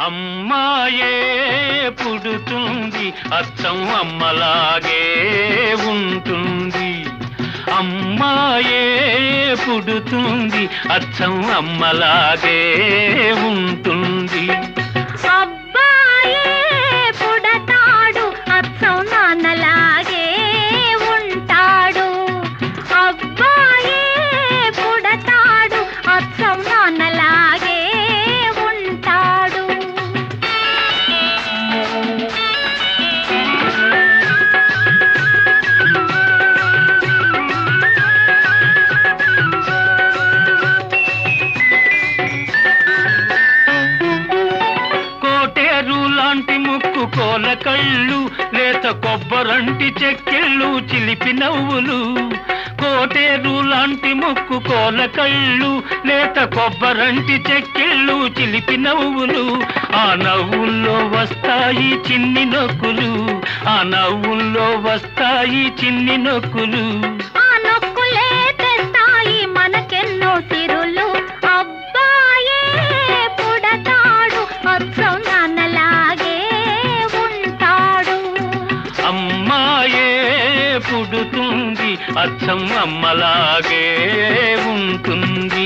అమ్మాయే పుడుతుంది అచ్చం అమ్మలాగే ఉంటుంది. అమ్మాయే పుడుతుంది అచ్చం అమ్మలాగే ఉంటుంది. ముక్కు కళ్ళు లేత కొబ్బరంటి చెక్కిళ్ళు చిలిపి నవ్వులు. కోటేరు లాంటి ముక్కు కోల కళ్ళు లేత కొబ్బరంటి చెక్కిళ్ళు చిలిపి నవ్వులు. ఆ నవ్వుల్లో వస్తాయి చిన్ని నొక్కులు ఆ నవ్వుల్లో వస్తాయి చిన్ని నొక్కులు. ఉంటుంది. అచ్చం అమ్మలాగే ఉంటుంది.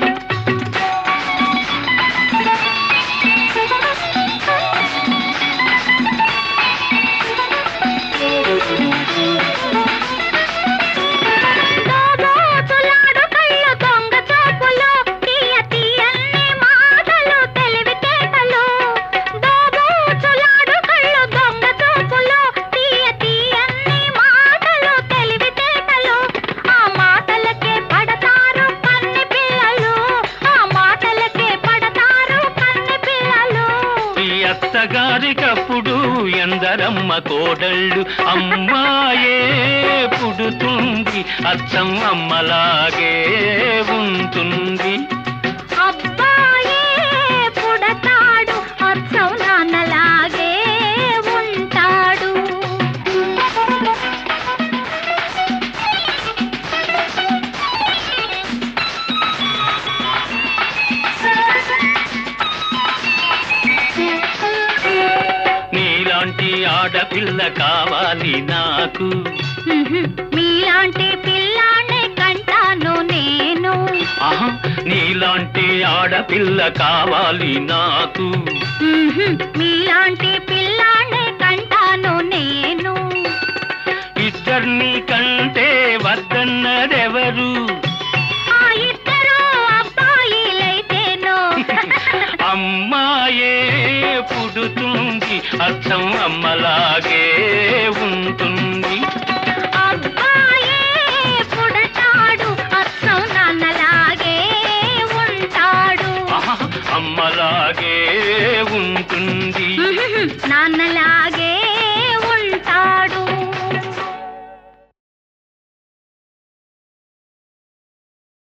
అత్తగారికప్పుడు ఎందరమ్మ కోడళ్ళు అమ్మాయే పుడుతుంది అచ్చం అమ్మలాగే ఉంటుంది ఆడపిల్ల కావాలి నాకు. మీలాంటి పిల్లాన్ని కంటాను నేను. నీలాంటి ఆడపిల్ల కావాలి నాకు. మీలాంటి పిల్లాన్ని కంటాను నేను. ఇద్దరిని కంటే వద్దన్నదెవరు? అమ్మాయే అచ్చం అమ్మలాగే ఉంటుంది. అమ్మలాగే ఉంటుంది. నాన్నలాగే